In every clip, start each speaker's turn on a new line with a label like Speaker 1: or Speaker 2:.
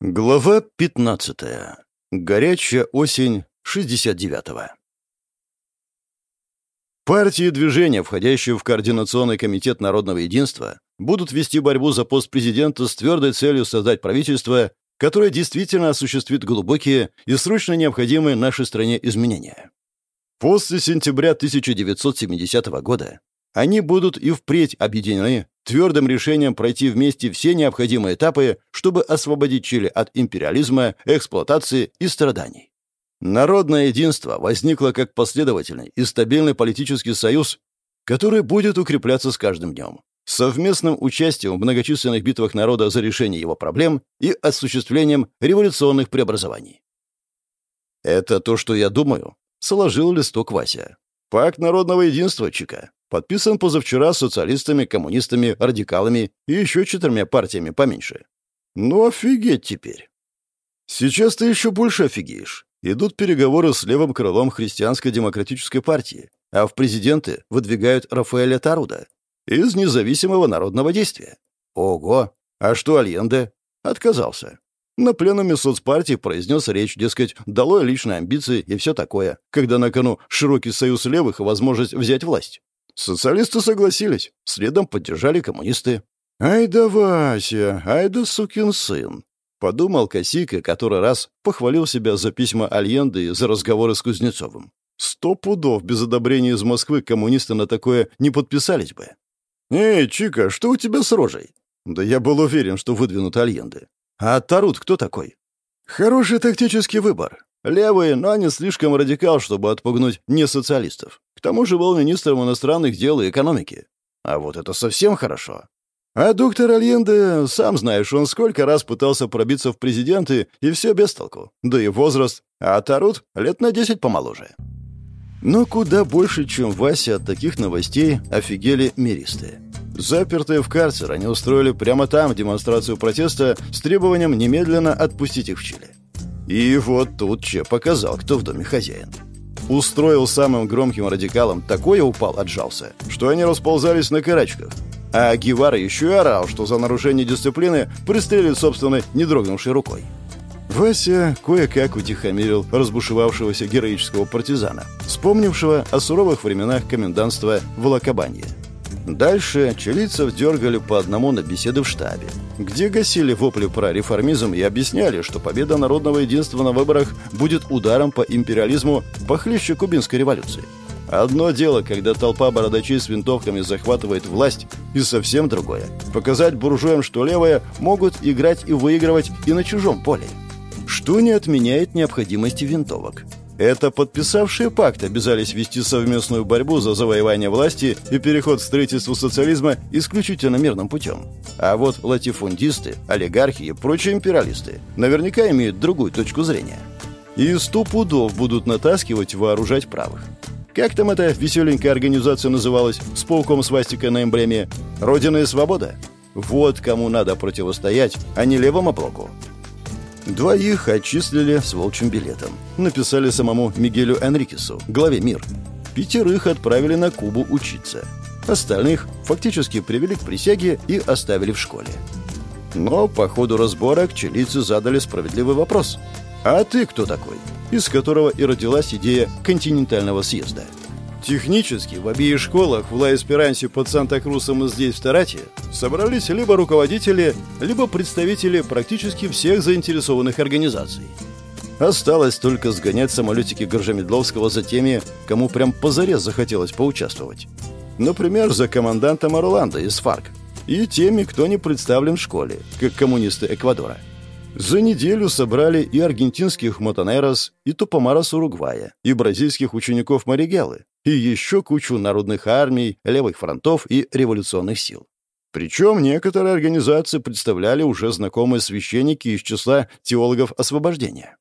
Speaker 1: Глава 15. Горячая осень 69-го. Партии движения, входящие в Координационный комитет народного единства, будут вести борьбу за пост президента с твердой целью создать правительство, которое действительно осуществит глубокие и срочно необходимые нашей стране изменения. После сентября 1970 года они будут и впредь объединены твердым решением пройти вместе все необходимые этапы, чтобы освободить Чили от империализма, эксплуатации и страданий. Народное единство возникло как последовательный и стабильный политический союз, который будет укрепляться с каждым днем, совместным участием в многочисленных битвах народа за решение его проблем и осуществлением революционных преобразований. «Это то, что я думаю», — сложил листок Вася. «Пакт народного единства, Чика. Подписан позавчера социалистами, коммунистами, радикалами и еще четырьмя партиями поменьше. Ну офигеть теперь. Сейчас ты еще больше офигеешь. Идут переговоры с левым крылом христианско-демократической партии, а в президенты выдвигают Рафаэля Таруда из независимого народного действия. Ого! А что Альенде? Отказался. На пленуме соцпартии произнес речь, дескать, долой личные амбиции и все такое, когда на кону широкий союз левых и возможность взять власть. Социалисты согласились, следом поддержали коммунисты. «Ай да Вася, ай да сукин сын!» Подумал Косика, который раз похвалил себя за письма Альенды и за разговоры с Кузнецовым. Сто пудов без одобрения из Москвы коммунисты на такое не подписались бы. «Эй, Чика, что у тебя с рожей?» Да я был уверен, что выдвинут Альенды. А Тарут кто такой? Хороший тактический выбор. Левый, но не слишком радикал, чтобы отпугнуть не социалистов. К тому же был министром иностранных дел и экономики. А вот это совсем хорошо. А доктор Альенде, сам знаешь, он сколько раз пытался пробиться в президенты, и все без толку. Да и возраст. А Тарут лет на десять помоложе. Но куда больше, чем Вася, от таких новостей офигели миристы. Запертые в карцер, они устроили прямо там демонстрацию протеста с требованием немедленно отпустить их в Чили. И вот тут Че показал, кто в доме хозяин устроил самым громким радикалам такое упал, отжался, что они расползались на карачках. А Гевара еще и орал, что за нарушение дисциплины пристрелит собственной не дрогнувшей рукой. Вася кое-как утихомирил разбушевавшегося героического партизана, вспомнившего о суровых временах комендантства в Лакабанье. Дальше чилийцев дергали по одному на беседы в штабе, где гасили вопли про реформизм и объясняли, что победа народного единства на выборах будет ударом по империализму похлеще кубинской революции. Одно дело, когда толпа бородачей с винтовками захватывает власть, и совсем другое – показать буржуям, что левые могут играть и выигрывать и на чужом поле. Что не отменяет необходимости винтовок. Это подписавшие пакт обязались вести совместную борьбу за завоевание власти и переход к строительству социализма исключительно мирным путем. А вот латифундисты, олигархи и прочие империалисты наверняка имеют другую точку зрения. И сто пудов будут натаскивать вооружать правых. Как там эта веселенькая организация называлась с полком свастика на эмблеме «Родина и свобода»? Вот кому надо противостоять, а не левому блоку. Двоих отчислили с волчьим билетом. Написали самому Мигелю Энрикесу, главе МИР. Пятерых отправили на Кубу учиться. Остальных фактически привели к присяге и оставили в школе. Но по ходу разборок чилийцы задали справедливый вопрос. «А ты кто такой?» Из которого и родилась идея континентального съезда. Технически в обеих школах в Ла-Эсперансе под Санта-Крусом и здесь, в Тарате, собрались либо руководители, либо представители практически всех заинтересованных организаций. Осталось только сгонять самолетики Горжемедловского за теми, кому прям позарез захотелось поучаствовать. Например, за командантом Орландо из ФАРК и теми, кто не представлен в школе, как коммунисты Эквадора. За неделю собрали и аргентинских мотонерос, и тупомарос Уругвая, и бразильских учеников Маригелы, и еще кучу народных армий, левых фронтов и революционных сил. Причем некоторые организации представляли уже знакомые священники из числа теологов освобождения.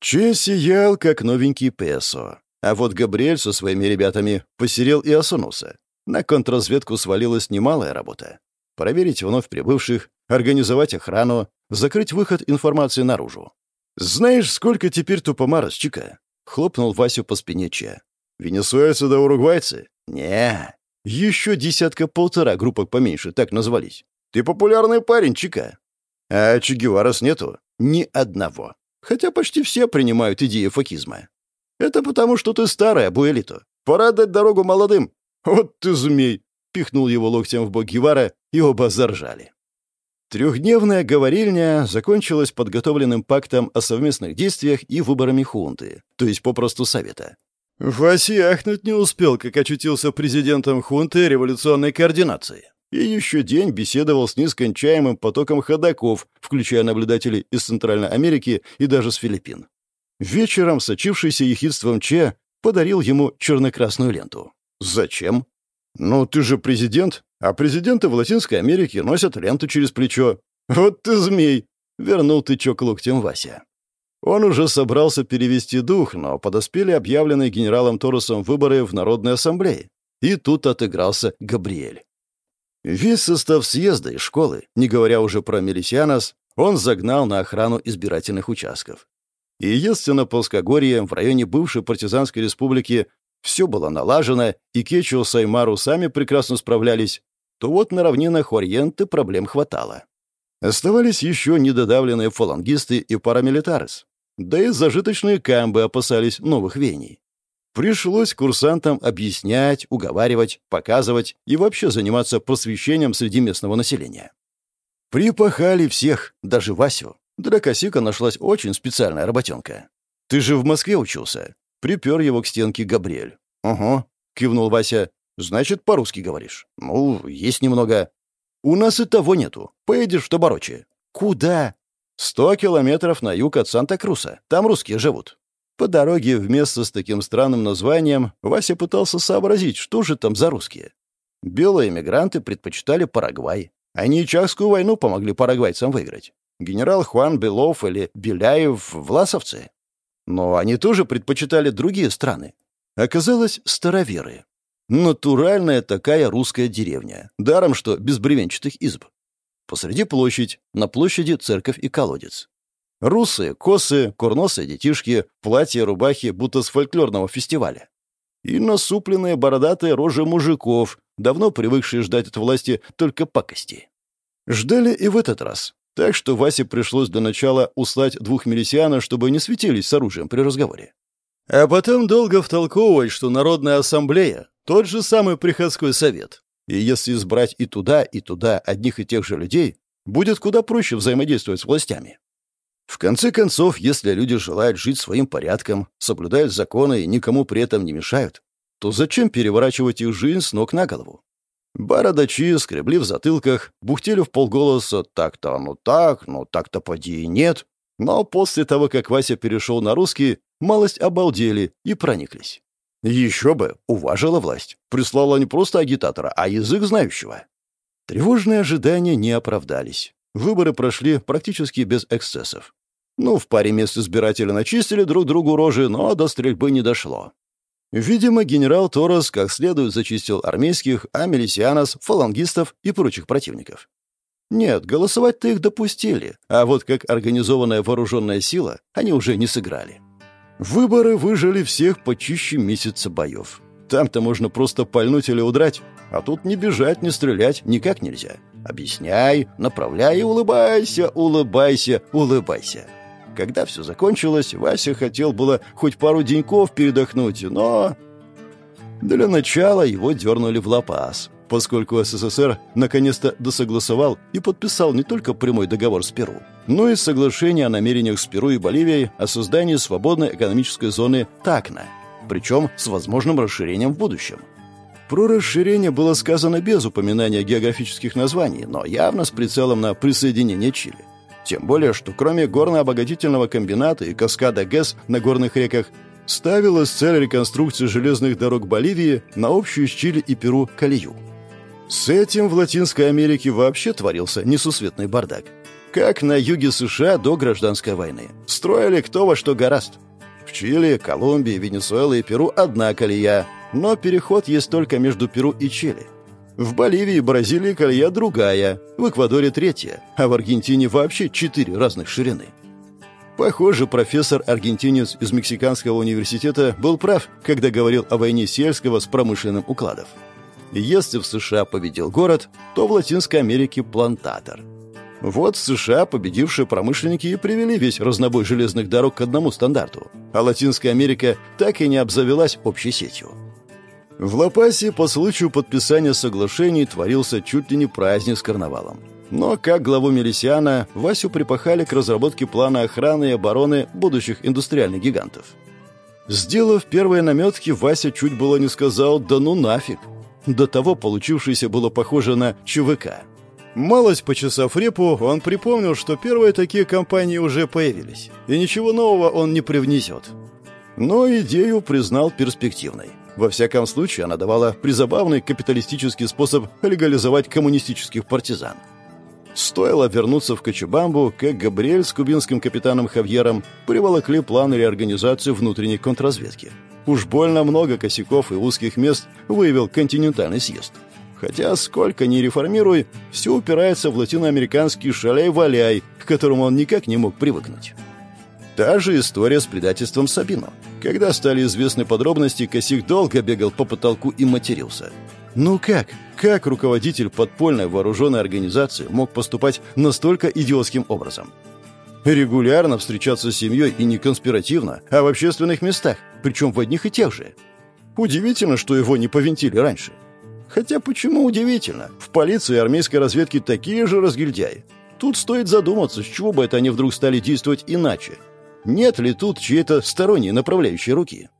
Speaker 1: Че сиял, как новенький Песо. А вот Габриэль со своими ребятами посерел и осунулся. На контрразведку свалилась немалая работа. Проверить вновь прибывших, организовать охрану, закрыть выход информации наружу. «Знаешь, сколько теперь тупомарос, Чика?» — хлопнул Васю по спине Че. «Венесуэльцы да уругвайцы?» «Не, еще десятка-полтора группок поменьше, так назвались. Ты популярный парень, Чика». «А Че Геварас нету?» Ни одного. Хотя почти все принимают идеи факизма. Это потому, что ты старая, Буэлито. Пора дать дорогу молодым. Вот ты змей!» Пихнул его локтем в бок Гевара, и оба заржали. Трехдневная говорильня закончилась подготовленным пактом о совместных действиях и выборами хунты, то есть попросту совета. Васи ахнуть не успел, как очутился президентом хунты революционной координации. И еще день беседовал с нескончаемым потоком ходаков, включая наблюдателей из Центральной Америки и даже с Филиппин. Вечером сочившийся ехидством Че подарил ему черно-красную ленту. Зачем? Ну, ты же президент, а президенты в Латинской Америке носят ленту через плечо. Вот ты змей! Вернул тычок локтем Вася. Он уже собрался перевести дух, но подоспели объявленные генералом Торосом выборы в Народной Ассамблее. И тут отыгрался Габриэль. Весь состав съезда и школы, не говоря уже про Мелисианос, он загнал на охрану избирательных участков. И если на Плоскогорье, в районе бывшей партизанской республики, все было налажено, и Кечио с Аймару сами прекрасно справлялись, то вот на равнинах Ориенты проблем хватало. Оставались еще недодавленные фалангисты и парамилитарес. Да и зажиточные камбы опасались новых вений. Пришлось курсантам объяснять, уговаривать, показывать и вообще заниматься просвещением среди местного населения. Припахали всех, даже Васю. Для Косика нашлась очень специальная работенка. «Ты же в Москве учился?» Припер его к стенке Габриэль. «Угу», — кивнул Вася. «Значит, по-русски говоришь?» «Ну, есть немного». «У нас и того нету. Поедешь в Таборочи». «Куда?» Сто километров на юг от Санта-Круса. Там русские живут. По дороге в место с таким странным названием Вася пытался сообразить, что же там за русские. Белые эмигранты предпочитали Парагвай. Они Чахскую войну помогли парагвайцам выиграть. Генерал Хуан Белов или Беляев — власовцы. Но они тоже предпочитали другие страны. Оказалось, староверы. Натуральная такая русская деревня. Даром, что без бревенчатых изб. Посреди площадь, на площади церковь и колодец. Русые, косы, курносые детишки, платья, рубахи, будто с фольклорного фестиваля. И насупленные бородатые рожи мужиков, давно привыкшие ждать от власти только пакости. Ждали и в этот раз. Так что Васе пришлось для начала услать двух милисианов, чтобы не светились с оружием при разговоре. А потом долго втолковывать, что Народная Ассамблея — тот же самый приходской совет, и если избрать и туда, и туда одних и тех же людей, будет куда проще взаимодействовать с властями. В конце концов, если люди желают жить своим порядком, соблюдают законы и никому при этом не мешают, то зачем переворачивать их жизнь с ног на голову? Бородачи скребли в затылках, бухтели в полголоса «так-то ну так, ну так-то поди и нет». Но после того, как Вася перешел на русский, малость обалдели и прониклись. Еще бы, уважила власть. Прислала не просто агитатора, а язык знающего. Тревожные ожидания не оправдались. Выборы прошли практически без эксцессов. Ну, в паре мест избиратели начистили друг другу рожи, но до стрельбы не дошло. Видимо, генерал Торос как следует зачистил армейских, а милисианос, фалангистов и прочих противников. Нет, голосовать-то их допустили, а вот как организованная вооруженная сила они уже не сыграли. Выборы выжили всех почище месяца боев. Там-то можно просто пальнуть или удрать, а тут не бежать, не стрелять никак нельзя. Объясняй, направляй и улыбайся, улыбайся, улыбайся. Когда все закончилось, Вася хотел было хоть пару деньков передохнуть, но... Для начала его дернули в лапас, поскольку СССР наконец-то досогласовал и подписал не только прямой договор с Перу, но и соглашение о намерениях с Перу и Боливией о создании свободной экономической зоны ТАКНА, причем с возможным расширением в будущем. Про расширение было сказано без упоминания географических названий, но явно с прицелом на присоединение Чили. Тем более, что кроме горно-обогатительного комбината и каскада ГЭС на горных реках, ставилась цель реконструкции железных дорог Боливии на общую с Чили и Перу колею. С этим в Латинской Америке вообще творился несусветный бардак. Как на юге США до гражданской войны. Строили кто во что гораст. В Чили, Колумбии, Венесуэле и Перу одна колея, но переход есть только между Перу и Чили. В Боливии и Бразилии колея другая, в Эквадоре третья, а в Аргентине вообще четыре разных ширины. Похоже, профессор-аргентинец из Мексиканского университета был прав, когда говорил о войне сельского с промышленным укладом. Если в США победил город, то в Латинской Америке плантатор. Вот США, победившие промышленники, и привели весь разнобой железных дорог к одному стандарту, а Латинская Америка так и не обзавелась общей сетью. В Лопасе по случаю подписания соглашений творился чуть ли не праздник с карнавалом. Но, как главу Мелисиана, Васю припахали к разработке плана охраны и обороны будущих индустриальных гигантов. Сделав первые наметки, Вася чуть было не сказал «да ну нафиг». До того получившееся было похоже на ЧВК. Малость почесав репу, он припомнил, что первые такие компании уже появились, и ничего нового он не привнесет. Но идею признал перспективной. Во всяком случае, она давала призабавный капиталистический способ легализовать коммунистических партизан. Стоило вернуться в Кочубамбу, как Габриэль с кубинским капитаном Хавьером приволокли план реорганизации внутренней контрразведки. Уж больно много косяков и узких мест выявил континентальный съезд. Хотя сколько ни реформируй, все упирается в латиноамериканский шаляй-валяй, к которому он никак не мог привыкнуть. Та же история с предательством Сабино. Когда стали известны подробности, Косик долго бегал по потолку и матерился. Ну как? Как руководитель подпольной вооруженной организации мог поступать настолько идиотским образом? Регулярно встречаться с семьей и не конспиративно, а в общественных местах, причем в одних и тех же. Удивительно, что его не повинтили раньше. Хотя почему удивительно? В полиции и армейской разведке такие же разгильдяи. Тут стоит задуматься, с чего бы это они вдруг стали действовать иначе. Нет ли тут чьей-то сторонней направляющей руки?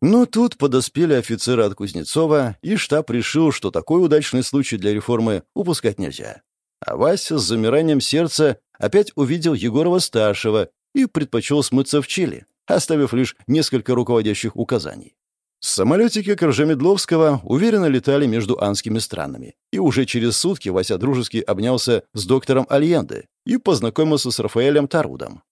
Speaker 1: Но тут подоспели офицеры от Кузнецова, и штаб решил, что такой удачный случай для реформы упускать нельзя. А Вася с замиранием сердца опять увидел Егорова-старшего и предпочел смыться в Чили, оставив лишь несколько руководящих указаний. Самолетики Коржемедловского уверенно летали между анскими странами, и уже через сутки Вася дружески обнялся с доктором Альенде и познакомился с Рафаэлем Тарудом.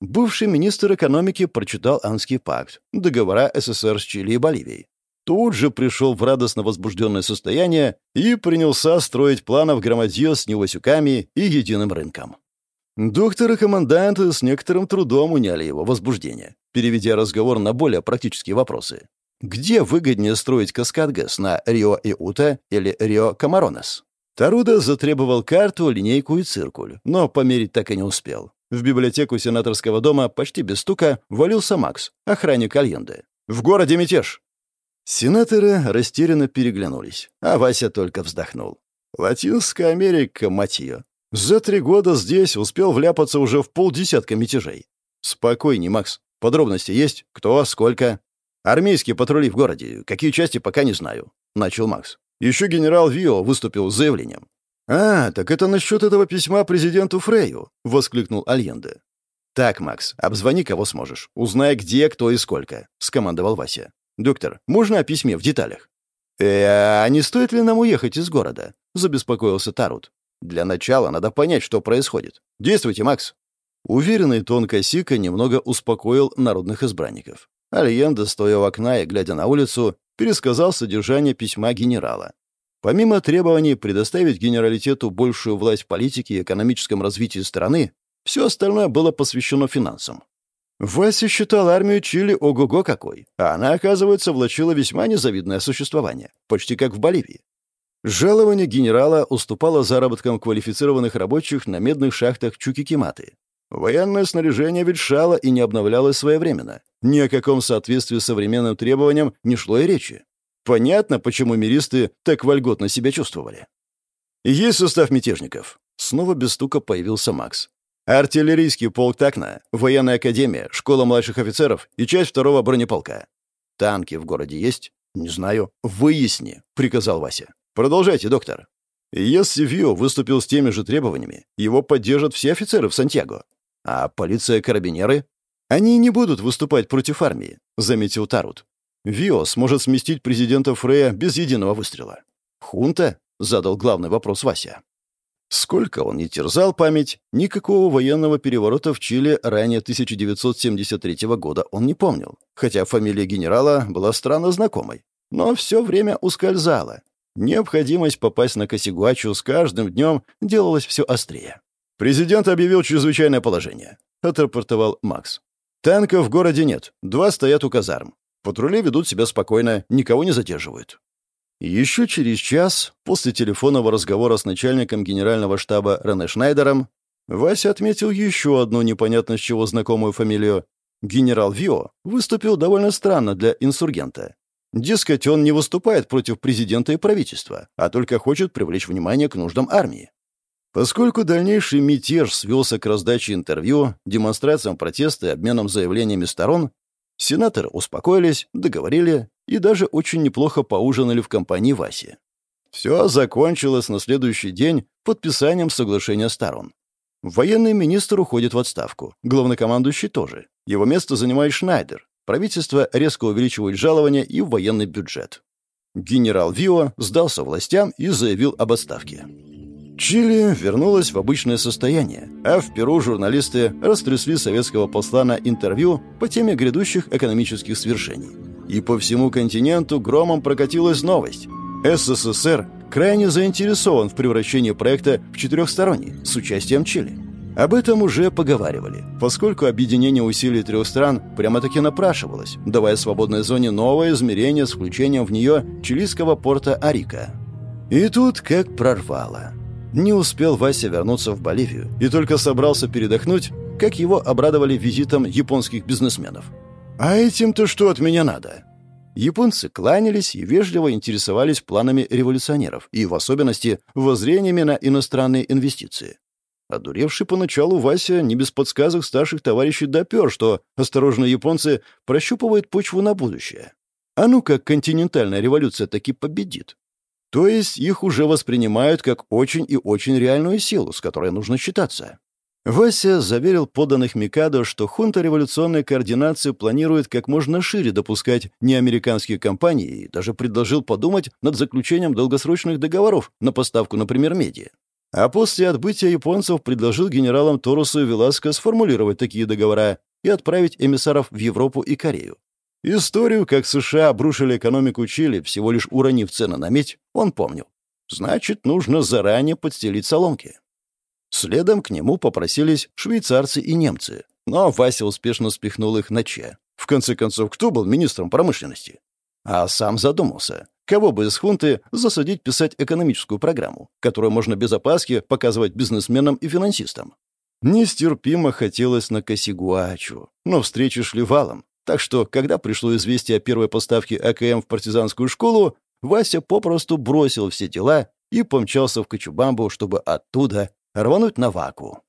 Speaker 1: Бывший министр экономики прочитал Анский пакт, договора СССР с Чили и Боливией. Тут же пришел в радостно возбужденное состояние и принялся строить планы в громадье с невосюками и единым рынком. Доктор и команданты с некоторым трудом уняли его возбуждение, переведя разговор на более практические вопросы. Где выгоднее строить каскад ГЭС на Рио-Иута или Рио-Камаронес? Таруда затребовал карту, линейку и циркуль, но померить так и не успел. В библиотеку сенаторского дома почти без стука валился Макс, охранник Альенды. «В городе мятеж!» Сенаторы растерянно переглянулись, а Вася только вздохнул. «Латинская Америка, мать ее! За три года здесь успел вляпаться уже в полдесятка мятежей. Спокойней, Макс. Подробности есть? Кто, сколько?» «Армейские патрули в городе. Какие части, пока не знаю», — начал Макс. «Еще генерал Вио выступил с заявлением». «А, так это насчет этого письма президенту Фрею», — воскликнул Альенде. «Так, Макс, обзвони кого сможешь. Узнай, где, кто и сколько», — скомандовал Вася. «Доктор, можно о письме в деталях?» «Э, а не стоит ли нам уехать из города?» — забеспокоился Тарут. «Для начала надо понять, что происходит. Действуйте, Макс». Уверенный тон Косика немного успокоил народных избранников. Альенда, стоя у окна и глядя на улицу, пересказал содержание письма генерала. Помимо требований предоставить генералитету большую власть в политике и экономическом развитии страны, все остальное было посвящено финансам. Вася считал армию Чили ого-го какой, а она, оказывается, влачила весьма незавидное существование, почти как в Боливии. Жалование генерала уступало заработкам квалифицированных рабочих на медных шахтах Чукикиматы, Военное снаряжение ветшало и не обновлялось своевременно. Ни о каком соответствии современным требованиям не шло и речи. Понятно, почему миристы так вольготно себя чувствовали. «Есть состав мятежников». Снова без стука появился Макс. «Артиллерийский полк Такна, военная академия, школа младших офицеров и часть второго бронеполка. Танки в городе есть?» «Не знаю». «Выясни», — приказал Вася. «Продолжайте, доктор». Если Вио выступил с теми же требованиями, его поддержат все офицеры в Сантьяго. А полиция-карабинеры? Они не будут выступать против армии, заметил Тарут. Вио сможет сместить президента Фрея без единого выстрела. Хунта? задал главный вопрос Вася. Сколько он не терзал память, никакого военного переворота в Чили ранее 1973 года он не помнил, хотя фамилия генерала была странно знакомой. Но все время ускользала. Необходимость попасть на Косигуачу с каждым днем делалась все острее. «Президент объявил чрезвычайное положение», — отрапортовал Макс. «Танков в городе нет, два стоят у казарм. Патрули ведут себя спокойно, никого не задерживают». Еще через час, после телефонного разговора с начальником генерального штаба Рене Шнайдером, Вася отметил еще одну непонятно с чего знакомую фамилию. Генерал Вио выступил довольно странно для инсургента. Дескать, он не выступает против президента и правительства, а только хочет привлечь внимание к нуждам армии. Поскольку дальнейший мятеж свелся к раздаче интервью, демонстрациям протеста и обменам заявлениями сторон, сенаторы успокоились, договорили и даже очень неплохо поужинали в компании Васи. Все закончилось на следующий день подписанием соглашения сторон. Военный министр уходит в отставку, главнокомандующий тоже. Его место занимает Шнайдер. Правительство резко увеличивает жалования и военный бюджет. Генерал Вио сдался властям и заявил об отставке. Чили вернулась в обычное состояние, а в Перу журналисты растрясли советского посла на интервью по теме грядущих экономических свершений. И по всему континенту громом прокатилась новость. СССР крайне заинтересован в превращении проекта в четырехсторонний с участием Чили. Об этом уже поговаривали, поскольку объединение усилий трех стран прямо-таки напрашивалось, давая свободной зоне новое измерение с включением в нее чилийского порта Арика. И тут как прорвало. Не успел Вася вернуться в Боливию и только собрался передохнуть, как его обрадовали визитом японских бизнесменов. «А этим-то что от меня надо?» Японцы кланялись и вежливо интересовались планами революционеров и, в особенности, воззрениями на иностранные инвестиции. Одуревший поначалу Вася не без подсказок старших товарищей допер, что осторожные японцы прощупывают почву на будущее. А ну как континентальная революция таки победит. То есть их уже воспринимают как очень и очень реальную силу, с которой нужно считаться. Вася заверил поданных Микадо, что хунта революционной координации планирует как можно шире допускать неамериканские компании и даже предложил подумать над заключением долгосрочных договоров на поставку, например, меди. А после отбытия японцев предложил генералам Торусу и Веласко сформулировать такие договора и отправить эмиссаров в Европу и Корею. Историю, как США обрушили экономику Чили, всего лишь уронив цены на медь, он помнил. Значит, нужно заранее подстелить соломки. Следом к нему попросились швейцарцы и немцы, но Вася успешно спихнул их на Че. В конце концов, кто был министром промышленности? А сам задумался, кого бы из хунты засадить писать экономическую программу, которую можно без опаски показывать бизнесменам и финансистам. Нестерпимо хотелось на Косигуачу, но встречи шли валом, так что, когда пришло известие о первой поставке АКМ в партизанскую школу, Вася попросту бросил все дела и помчался в Кочубамбу, чтобы оттуда рвануть на Ваку.